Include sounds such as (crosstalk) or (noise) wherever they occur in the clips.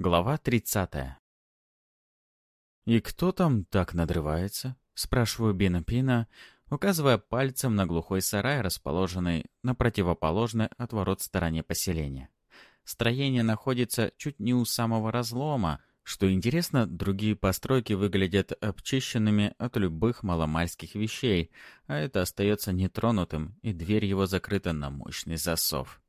Глава 30. «И кто там так надрывается?» — спрашиваю Бина Пина, указывая пальцем на глухой сарай, расположенный на противоположной от ворот стороне поселения. Строение находится чуть не у самого разлома, что интересно, другие постройки выглядят обчищенными от любых маломальских вещей, а это остается нетронутым, и дверь его закрыта на мощный засов.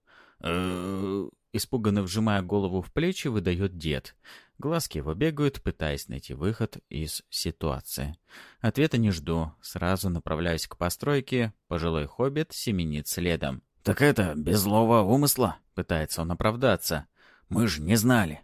Испуганно вжимая голову в плечи, выдает дед. Глазки его бегают, пытаясь найти выход из ситуации. Ответа не жду. Сразу направляюсь к постройке. Пожилой хоббит семенит следом. «Так это, без злого умысла?» — пытается он оправдаться. «Мы же не знали».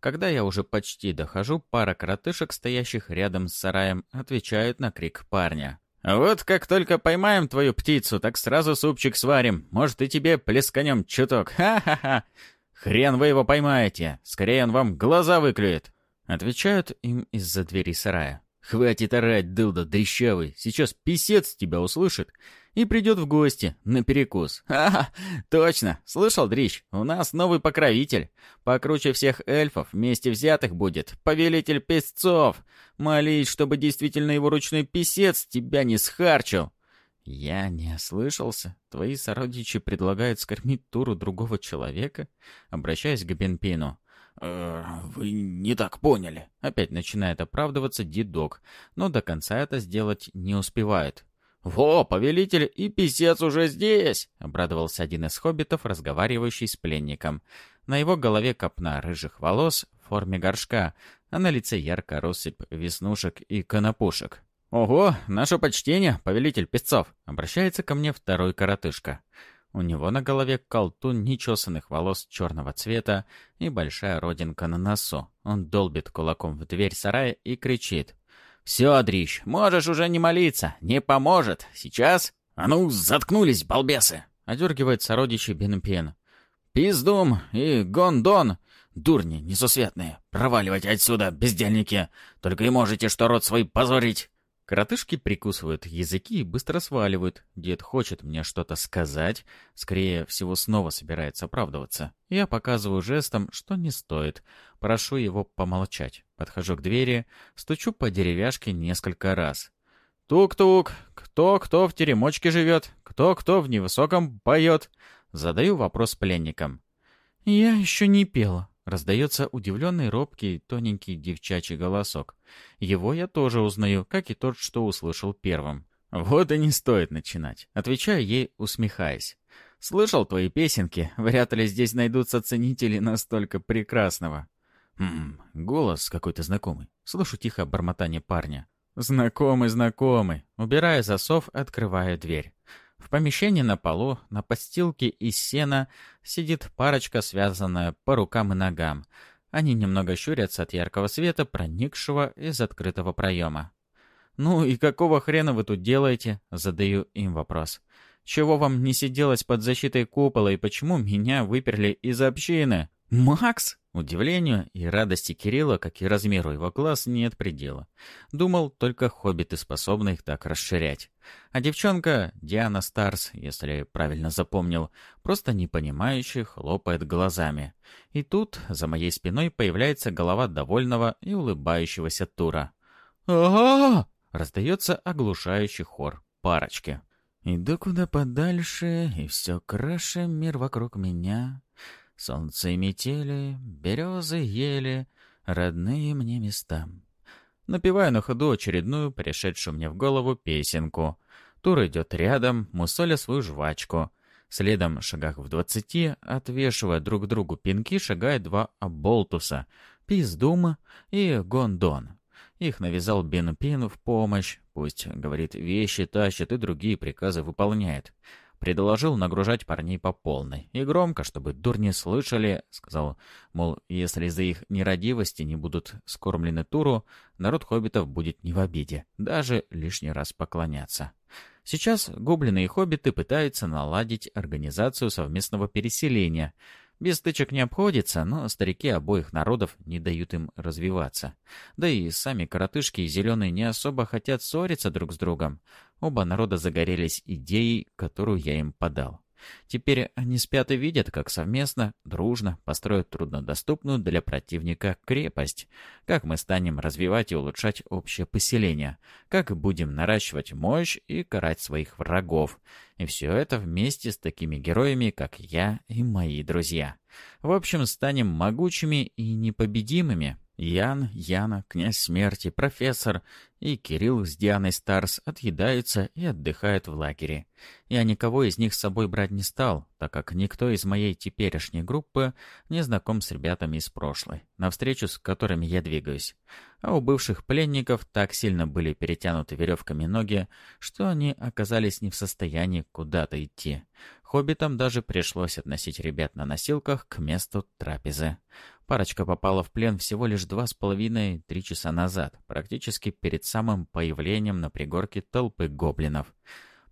Когда я уже почти дохожу, пара коротышек, стоящих рядом с сараем, отвечают на крик парня. «Вот как только поймаем твою птицу, так сразу супчик сварим. Может, и тебе плесканем чуток. Ха-ха-ха! Хрен вы его поймаете. Скорее он вам глаза выклюет!» Отвечают им из-за двери сарая. «Хватит орать, дылда дрещавый. Сейчас писец тебя услышит и придет в гости на перекус. (laughs) Ага, точно. Слышал, Дрищ, у нас новый покровитель. Покруче всех эльфов вместе взятых будет. Повелитель песцов. Молись, чтобы действительно его ручной писец тебя не схарчил. Я не ослышался. Твои сородичи предлагают скормить туру другого человека? Обращаясь к Бенпину. «Э, «Вы не так поняли». Опять начинает оправдываться дедок, но до конца это сделать не успевает. «Во, повелитель и писец уже здесь!» — обрадовался один из хоббитов, разговаривающий с пленником. На его голове копна рыжих волос в форме горшка, а на лице ярко россыпь веснушек и конопушек. «Ого, наше почтение, повелитель песцов!» — обращается ко мне второй коротышка. У него на голове колтун нечесанных волос черного цвета и большая родинка на носу. Он долбит кулаком в дверь сарая и кричит. «Все, Дрищ, можешь уже не молиться, не поможет. Сейчас...» «А ну, заткнулись, балбесы!» — одергивает сородичи Бенпен. «Пиздум и Гондон! Дурни несусветные! Проваливайте отсюда, бездельники! Только и можете что рот свой позорить!» Коротышки прикусывают языки и быстро сваливают. Дед хочет мне что-то сказать, скорее всего, снова собирается оправдываться. Я показываю жестом, что не стоит. Прошу его помолчать. Подхожу к двери, стучу по деревяшке несколько раз. «Тук-тук! Кто-кто в теремочке живет? Кто-кто в невысоком поет?» Задаю вопрос пленникам. «Я еще не пела», Раздается удивленный, робкий, тоненький девчачий голосок. Его я тоже узнаю, как и тот, что услышал первым. «Вот и не стоит начинать», — отвечаю ей, усмехаясь. «Слышал твои песенки, вряд ли здесь найдутся ценители настолько прекрасного». «Хм, голос какой-то знакомый. Слышу тихо бормотание парня. «Знакомый, знакомый». Убирая засов, открываю дверь. В помещении на полу, на подстилке из сена, сидит парочка, связанная по рукам и ногам. Они немного щурятся от яркого света, проникшего из открытого проема. «Ну и какого хрена вы тут делаете?» — задаю им вопрос. «Чего вам не сиделось под защитой купола и почему меня выперли из общины?» «Макс?» Удивлению и радости Кирилла, как и размеру его глаз, нет предела. Думал, только хоббиты способны их так расширять. А девчонка, Диана Старс, если правильно запомнил, просто непонимающе хлопает глазами. И тут за моей спиной появляется голова довольного и улыбающегося Тура. а раздается оглушающий хор парочки. «Иду куда подальше, и все краше мир вокруг меня». Солнце метели, березы, ели, родные мне места. Напеваю на ходу очередную, пришедшую мне в голову песенку. Тур идет рядом, мусоля свою жвачку. Следом, шагах в двадцати, отвешивая друг другу пинки, шагает два оболтуса — Пиздума и Гондон. Их навязал Бен Пин в помощь. Пусть, говорит, вещи тащит и другие приказы выполняет. Предложил нагружать парней по полной. И громко, чтобы дурни слышали, сказал, мол, если за их нерадивости не будут скормлены туру, народ хоббитов будет не в обиде, даже лишний раз поклоняться. Сейчас гоблины и хоббиты пытаются наладить организацию совместного переселения — без стычек не обходится, но старики обоих народов не дают им развиваться. Да и сами коротышки и зеленые не особо хотят ссориться друг с другом. Оба народа загорелись идеей, которую я им подал. Теперь они спят и видят, как совместно, дружно построят труднодоступную для противника крепость, как мы станем развивать и улучшать общее поселение, как будем наращивать мощь и карать своих врагов. И все это вместе с такими героями, как я и мои друзья. В общем, станем могучими и непобедимыми. Ян, Яна, князь смерти, профессор и Кирилл с Дианой Старс отъедаются и отдыхают в лагере. Я никого из них с собой брать не стал, так как никто из моей теперешней группы не знаком с ребятами из прошлой, на встречу с которыми я двигаюсь. А у бывших пленников так сильно были перетянуты веревками ноги, что они оказались не в состоянии куда-то идти. Хоббитам даже пришлось относить ребят на носилках к месту трапезы. Парочка попала в плен всего лишь два с половиной-три часа назад, практически перед самым появлением на пригорке толпы гоблинов.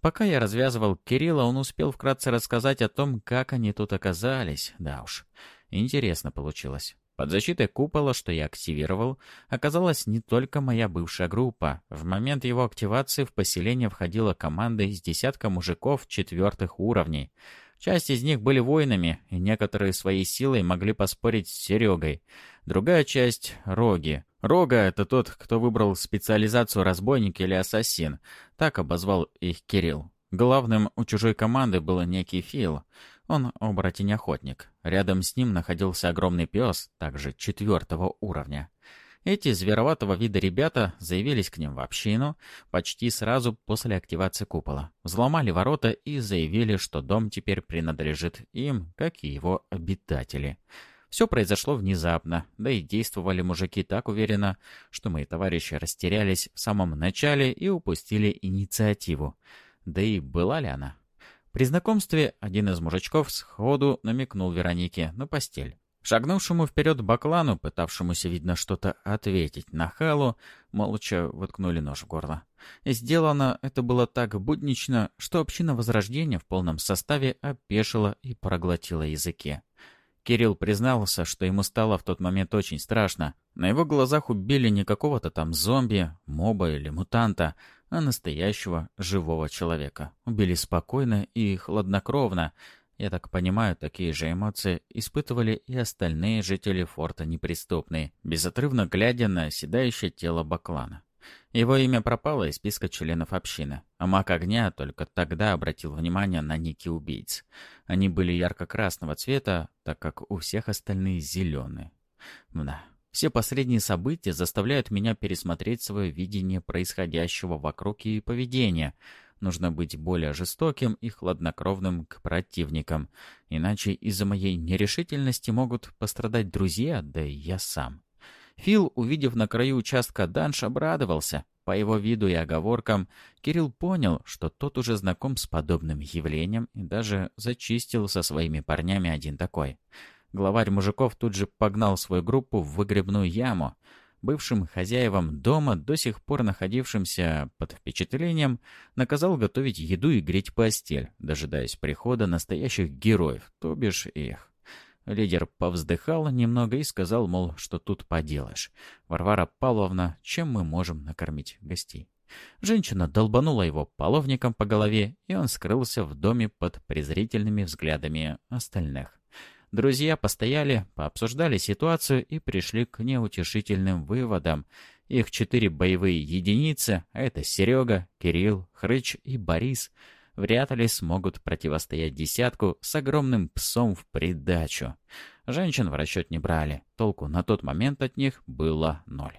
Пока я развязывал Кирилла, он успел вкратце рассказать о том, как они тут оказались. Да уж, интересно получилось. Под защитой купола, что я активировал, оказалась не только моя бывшая группа. В момент его активации в поселение входила команда из десятка мужиков четвертых уровней. Часть из них были воинами, и некоторые своей силой могли поспорить с Серегой. Другая часть — роги. Рога — это тот, кто выбрал специализацию разбойник или ассасин. Так обозвал их Кирилл. Главным у чужой команды был некий Фил. Он оборотень-охотник. Рядом с ним находился огромный пес, также четвертого уровня. Эти звероватого вида ребята заявились к ним в общину почти сразу после активации купола. Взломали ворота и заявили, что дом теперь принадлежит им, как и его обитатели. Все произошло внезапно, да и действовали мужики так уверенно, что мои товарищи растерялись в самом начале и упустили инициативу. Да и была ли она? При знакомстве один из мужичков сходу намекнул Веронике на постель. Шагнувшему вперед баклану, пытавшемуся, видно, что-то ответить на халу, молча воткнули нож в горло. Сделано это было так буднично, что община Возрождения в полном составе опешила и проглотила языки. Кирилл признался, что ему стало в тот момент очень страшно. На его глазах убили не какого-то там зомби, моба или мутанта, а настоящего живого человека. Убили спокойно и хладнокровно. Я так понимаю, такие же эмоции испытывали и остальные жители форта неприступные, безотрывно глядя на оседающее тело Баклана. Его имя пропало из списка членов общины, а маг огня только тогда обратил внимание на ники убийц. Они были ярко-красного цвета, так как у всех остальные зеленые. Да, все последние события заставляют меня пересмотреть свое видение происходящего вокруг и поведения. Нужно быть более жестоким и хладнокровным к противникам, иначе из-за моей нерешительности могут пострадать друзья, да и я сам. Фил, увидев на краю участка данж, обрадовался. По его виду и оговоркам Кирилл понял, что тот уже знаком с подобным явлением и даже зачистил со своими парнями один такой — Главарь мужиков тут же погнал свою группу в выгребную яму. Бывшим хозяевам дома, до сих пор находившимся под впечатлением, наказал готовить еду и греть постель, дожидаясь прихода настоящих героев, то бишь их. Лидер повздыхал немного и сказал, мол, что тут поделаешь. Варвара Павловна, чем мы можем накормить гостей? Женщина долбанула его половником по голове, и он скрылся в доме под презрительными взглядами остальных. Друзья постояли, пообсуждали ситуацию и пришли к неутешительным выводам. Их четыре боевые единицы, а это Серега, Кирилл, Хрыч и Борис, вряд ли смогут противостоять десятку с огромным псом в придачу. Женщин в расчет не брали, толку на тот момент от них было ноль.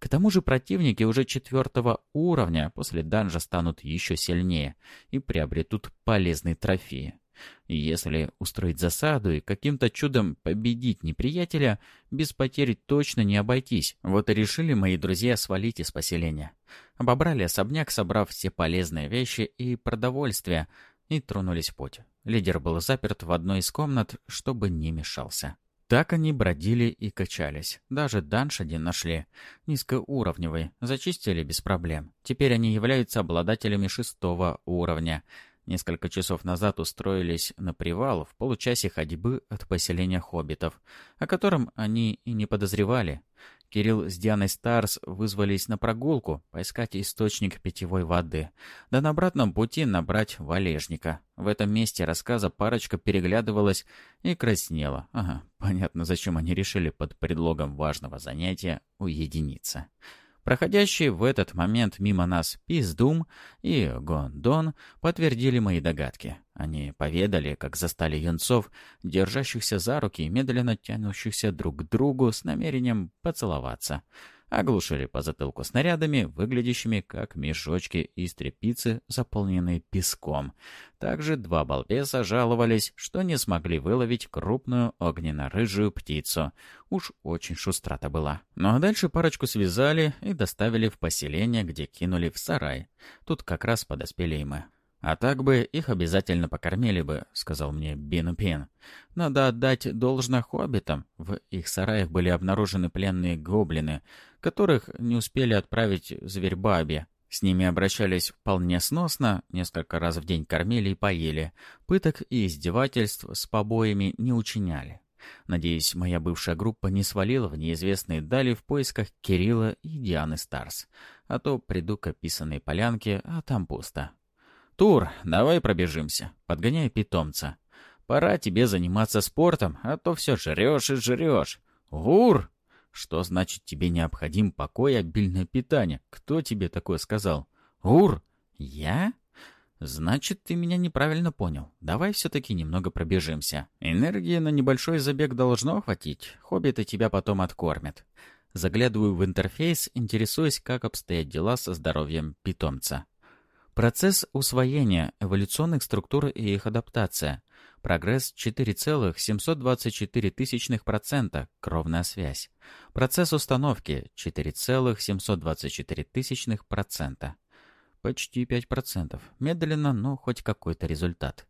К тому же противники уже четвертого уровня после данжа станут еще сильнее и приобретут полезные трофеи. Если устроить засаду и каким-то чудом победить неприятеля, без потерь точно не обойтись. Вот и решили мои друзья свалить из поселения. Обобрали особняк, собрав все полезные вещи и продовольствие, и тронулись в путь. Лидер был заперт в одной из комнат, чтобы не мешался. Так они бродили и качались. Даже данж один нашли. Низкоуровневый. Зачистили без проблем. Теперь они являются обладателями шестого уровня — Несколько часов назад устроились на привал в получасе ходьбы от поселения хоббитов, о котором они и не подозревали. Кирилл с Дианой Старс вызвались на прогулку, поискать источник питьевой воды, да на обратном пути набрать валежника. В этом месте рассказа парочка переглядывалась и краснела. Ага, понятно, зачем они решили под предлогом важного занятия уединиться. Проходящие в этот момент мимо нас Пиздум и Гондон подтвердили мои догадки. Они поведали, как застали юнцов, держащихся за руки и медленно тянущихся друг к другу с намерением поцеловаться оглушили по затылку снарядами, выглядящими как мешочки из тряпицы, заполненные песком. Также два балбеса жаловались, что не смогли выловить крупную огненно-рыжую птицу. Уж очень шустрата была. Ну а дальше парочку связали и доставили в поселение, где кинули в сарай. Тут как раз подоспели и мы. «А так бы их обязательно покормили бы», — сказал мне Бину. «Надо отдать должно хоббитам. В их сараях были обнаружены пленные гоблины, которых не успели отправить зверь-бабе. С ними обращались вполне сносно, несколько раз в день кормили и поели. Пыток и издевательств с побоями не учиняли. Надеюсь, моя бывшая группа не свалила в неизвестные дали в поисках Кирилла и Дианы Старс. А то приду к описанной полянке, а там пусто. «Тур, давай пробежимся», — подгоняя питомца. «Пора тебе заниматься спортом, а то все жрешь и жрешь». «Ур!» «Что значит тебе необходим покой и обильное питание? Кто тебе такое сказал?» «Ур!» «Я?» «Значит, ты меня неправильно понял. Давай все-таки немного пробежимся. Энергии на небольшой забег должно хватить. Хоббиты тебя потом откормят». Заглядываю в интерфейс, интересуясь, как обстоят дела со здоровьем питомца. Процесс усвоения эволюционных структур и их адаптация. Прогресс 4,724%, кровная связь. Процесс установки 4,724%. Почти 5%. Медленно, но хоть какой-то результат.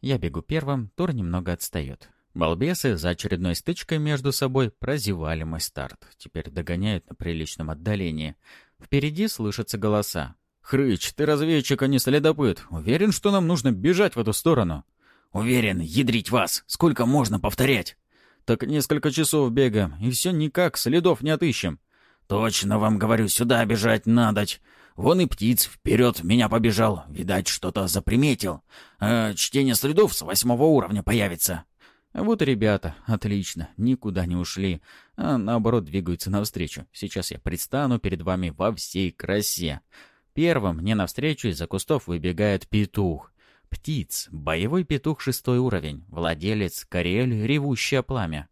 Я бегу первым, Тур немного отстает. Балбесы за очередной стычкой между собой прозевали мой старт. Теперь догоняют на приличном отдалении. Впереди слышатся голоса. «Хрыч, ты разведчик, а не следопыт. Уверен, что нам нужно бежать в эту сторону?» «Уверен, ядрить вас. Сколько можно повторять?» «Так несколько часов бегаем, и все никак, следов не отыщем». «Точно вам говорю, сюда бежать надоть. Вон и птиц вперед меня побежал. Видать, что-то заприметил. А чтение следов с восьмого уровня появится». Вот и ребята, отлично, никуда не ушли, а наоборот двигаются навстречу. Сейчас я предстану перед вами во всей красе. Первым мне навстречу из-за кустов выбегает петух. Птиц, боевой петух шестой уровень, владелец, Кориэль, ревущее пламя.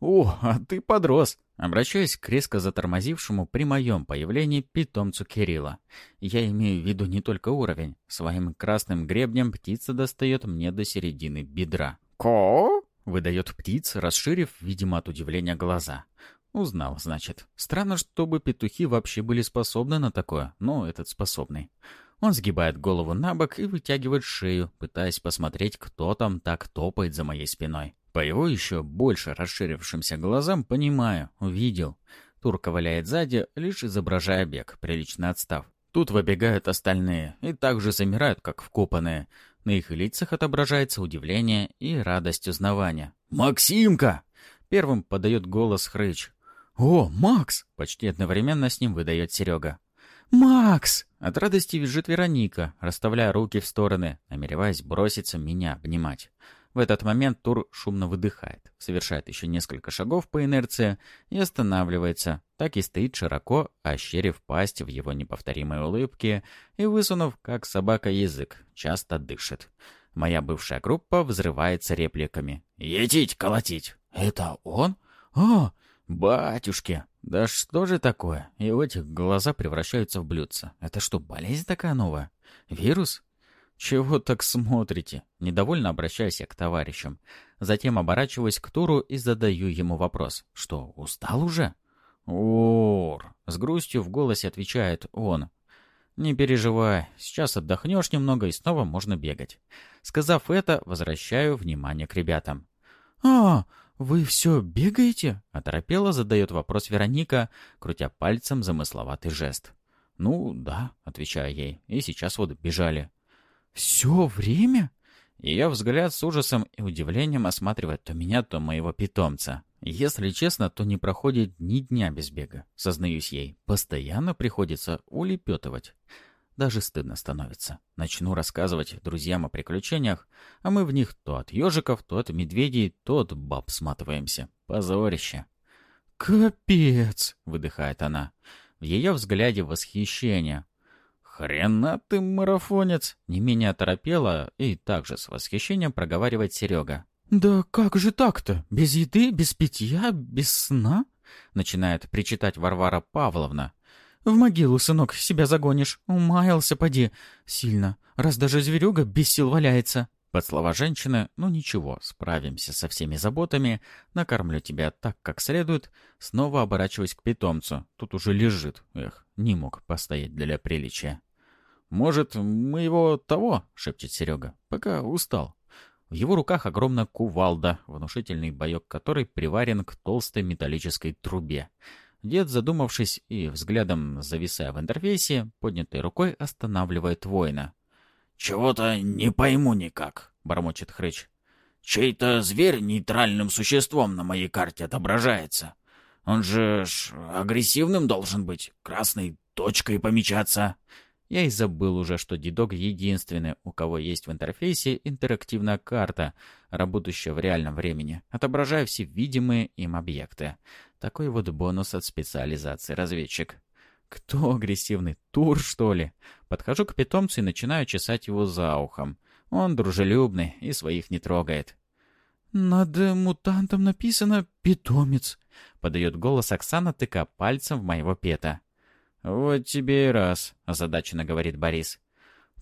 «О, а ты подрос!» Обращаюсь к резко затормозившему при моем появлении питомцу Кирилла. Я имею в виду не только уровень. Своим красным гребнем птица достает мне до середины бедра. «Ко?» — выдает птиц, расширив, видимо, от удивления глаза. Узнал, значит. Странно, чтобы петухи вообще были способны на такое, но этот способный. Он сгибает голову на бок и вытягивает шею, пытаясь посмотреть, кто там так топает за моей спиной. По его еще больше расширившимся глазам понимаю, увидел. Тур ковыляет сзади, лишь изображая бег, прилично отстав. Тут выбегают остальные и также замирают, как вкопанные. На их лицах отображается удивление и радость узнавания. «Максимка!» Первым подает голос Хрыч. «О, Макс!» — почти одновременно с ним выдает Серега. «Макс!» — от радости визжит Вероника, расставляя руки в стороны, намереваясь броситься меня обнимать. В этот момент Тур шумно выдыхает, совершает еще несколько шагов по инерции и останавливается. Так и стоит широко, ощерив пасть в его неповторимой улыбке и высунув, как собака, язык, часто дышит. Моя бывшая группа взрывается репликами. «Етить, колотить!» «Это он? А, «Батюшки! Да что же такое?» И у этих глаза превращаются в блюдца. Это что, болезнь такая новая? Вирус? «Чего так смотрите?» Недовольно обращаюсь я к товарищам. Затем оборачиваюсь к Туру и задаю ему вопрос. «Что, устал уже?» «Ор!» — с грустью в голосе отвечает он. «Не переживай, сейчас отдохнешь немного и снова можно бегать». Сказав это, возвращаю внимание к ребятам. «А, «Вы все бегаете?» — оторопела задает вопрос Вероника, крутя пальцем замысловатый жест. «Ну, да», — отвечаю ей, — «и сейчас вот бежали». «Все время?» Ее взгляд с ужасом и удивлением осматривает то меня, то моего питомца. Если честно, то не проходит ни дня без бега. Сознаюсь ей, постоянно приходится улепетывать. Даже стыдно становится. Начну рассказывать друзьям о приключениях, а мы в них то от ежиков, то от медведей, то от баб сматываемся. Позорище. «Капец!» — выдыхает она. В ее взгляде восхищение. «Хрена ты, марафонец!» — не менее оторопела и также с восхищением проговаривает Серега. «Да как же так-то? Без еды, без питья, без сна?» — начинает причитать Варвара Павловна. «В могилу, сынок, себя загонишь. Умаялся, поди. Сильно, раз даже зверюга без сил валяется». Под слова женщины, ну ничего, справимся со всеми заботами, накормлю тебя так, как следует, снова оборачиваясь к питомцу. Тут уже лежит. Эх, не мог постоять для приличия. «Может, мы его того?» — шепчет Серега. «Пока устал». В его руках огромная кувалда, внушительный боек которой приварен к толстой металлической трубе. Дед, задумавшись и взглядом зависая в интерфейсе, поднятой рукой останавливает воина. «Чего-то не пойму никак», — бормочет Хрыч. «Чей-то зверь нейтральным существом на моей карте отображается. Он же ж агрессивным должен быть, красной точкой помечаться». Я и забыл уже, что дедок единственный, у кого есть в интерфейсе интерактивная карта, работающая в реальном времени, отображая все видимые им объекты. Такой вот бонус от специализации разведчик. Кто агрессивный? Тур, что ли? Подхожу к питомцу и начинаю чесать его за ухом. Он дружелюбный и своих не трогает. «Над мутантом написано «питомец», — подает голос Оксана, тыка пальцем в моего пета. «Вот тебе и раз», — озадаченно говорит Борис.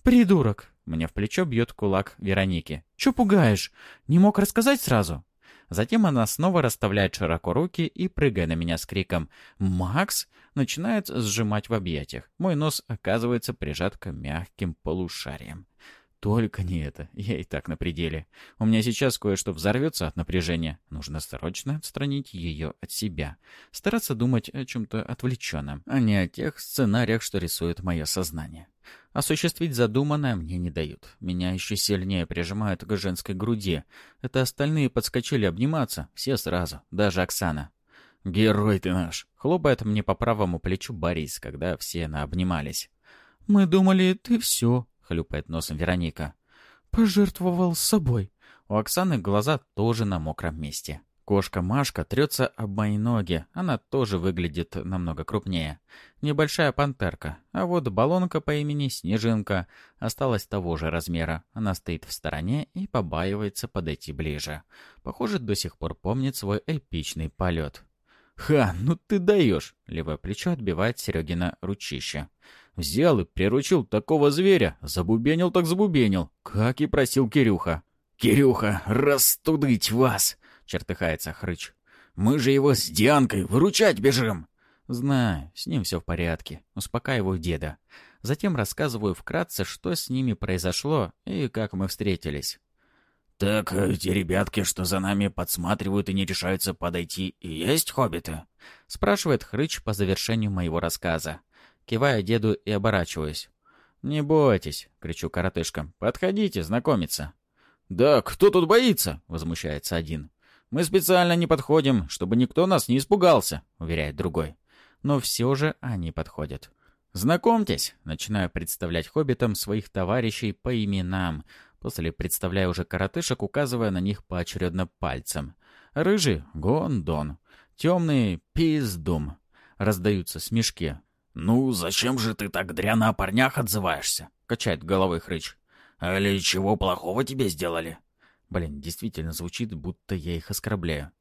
«Придурок!» — мне в плечо бьет кулак Вероники. «Чё пугаешь? Не мог рассказать сразу?» Затем она снова расставляет широко руки и, прыгая на меня с криком «Макс!», начинает сжимать в объятиях. Мой нос оказывается прижат к мягким полушариям. Только не это. Я и так на пределе. У меня сейчас кое-что взорвется от напряжения. Нужно срочно отстранить ее от себя. Стараться думать о чем-то отвлеченном, а не о тех сценариях, что рисует мое сознание. Осуществить задуманное мне не дают. Меня еще сильнее прижимают к женской груди. Это остальные подскочили обниматься. Все сразу. Даже Оксана. «Герой ты наш!» — хлопает мне по правому плечу Борис, когда все наобнимались. «Мы думали, ты все», — хлюпает носом Вероника. «Пожертвовал собой». У Оксаны глаза тоже на мокром месте. Кошка Машка трется об мои ноги. Она тоже выглядит намного крупнее. Небольшая пантерка. А вот баллонка по имени Снежинка осталась того же размера. Она стоит в стороне и побаивается подойти ближе. Похоже, до сих пор помнит свой эпичный полет. «Ха, ну ты даешь!» — левое плечо отбивает Серегина ручище. «Взял и приручил такого зверя. Забубенил так забубенил, как и просил Кирюха». «Кирюха, растудыть вас!» — чертыхается Хрыч. «Мы же его с Дианкой выручать бежим!» «Знаю, с ним все в порядке. Успокаиваю деда. Затем рассказываю вкратце, что с ними произошло и как мы встретились». «Так эти ребятки, что за нами подсматривают и не решаются подойти, и есть хоббиты?» — спрашивает Хрыч по завершению моего рассказа. Киваю деду и оборачиваюсь. «Не бойтесь!» — кричу коротышкам. «Подходите, знакомиться!» «Да кто тут боится?» — возмущается один. «Мы специально не подходим, чтобы никто нас не испугался», — уверяет другой. Но все же они подходят. «Знакомьтесь!» — начинаю представлять хоббитам своих товарищей по именам, после представляю уже коротышек, указывая на них поочередно пальцем. Рыжий — Гондон, темный — Пиздум. Раздаются смешки. «Ну, зачем же ты так дряно о парнях отзываешься?» — качает головой Хрыч. «Али чего плохого тебе сделали?» Блин, действительно звучит, будто я их оскорбляю.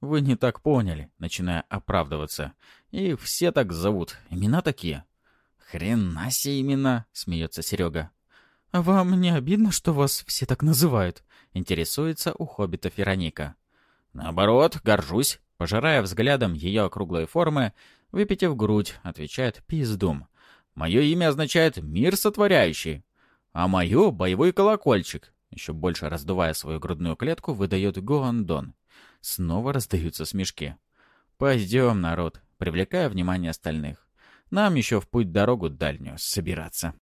Вы не так поняли, начиная оправдываться. Их все так зовут. Имена такие. Хрена себе имена, смеется Серега. Вам не обидно, что вас все так называют? Интересуется у хоббита Вероника. Наоборот, горжусь. Пожирая взглядом ее округлые формы, выпитив грудь, отвечает Пиздум. Мое имя означает «мир сотворяющий», а мое — боевой колокольчик. Еще больше раздувая свою грудную клетку, выдает Гоандон. Снова раздаются смешки. «Пойдем, народ», привлекая внимание остальных. «Нам еще в путь дорогу дальнюю собираться».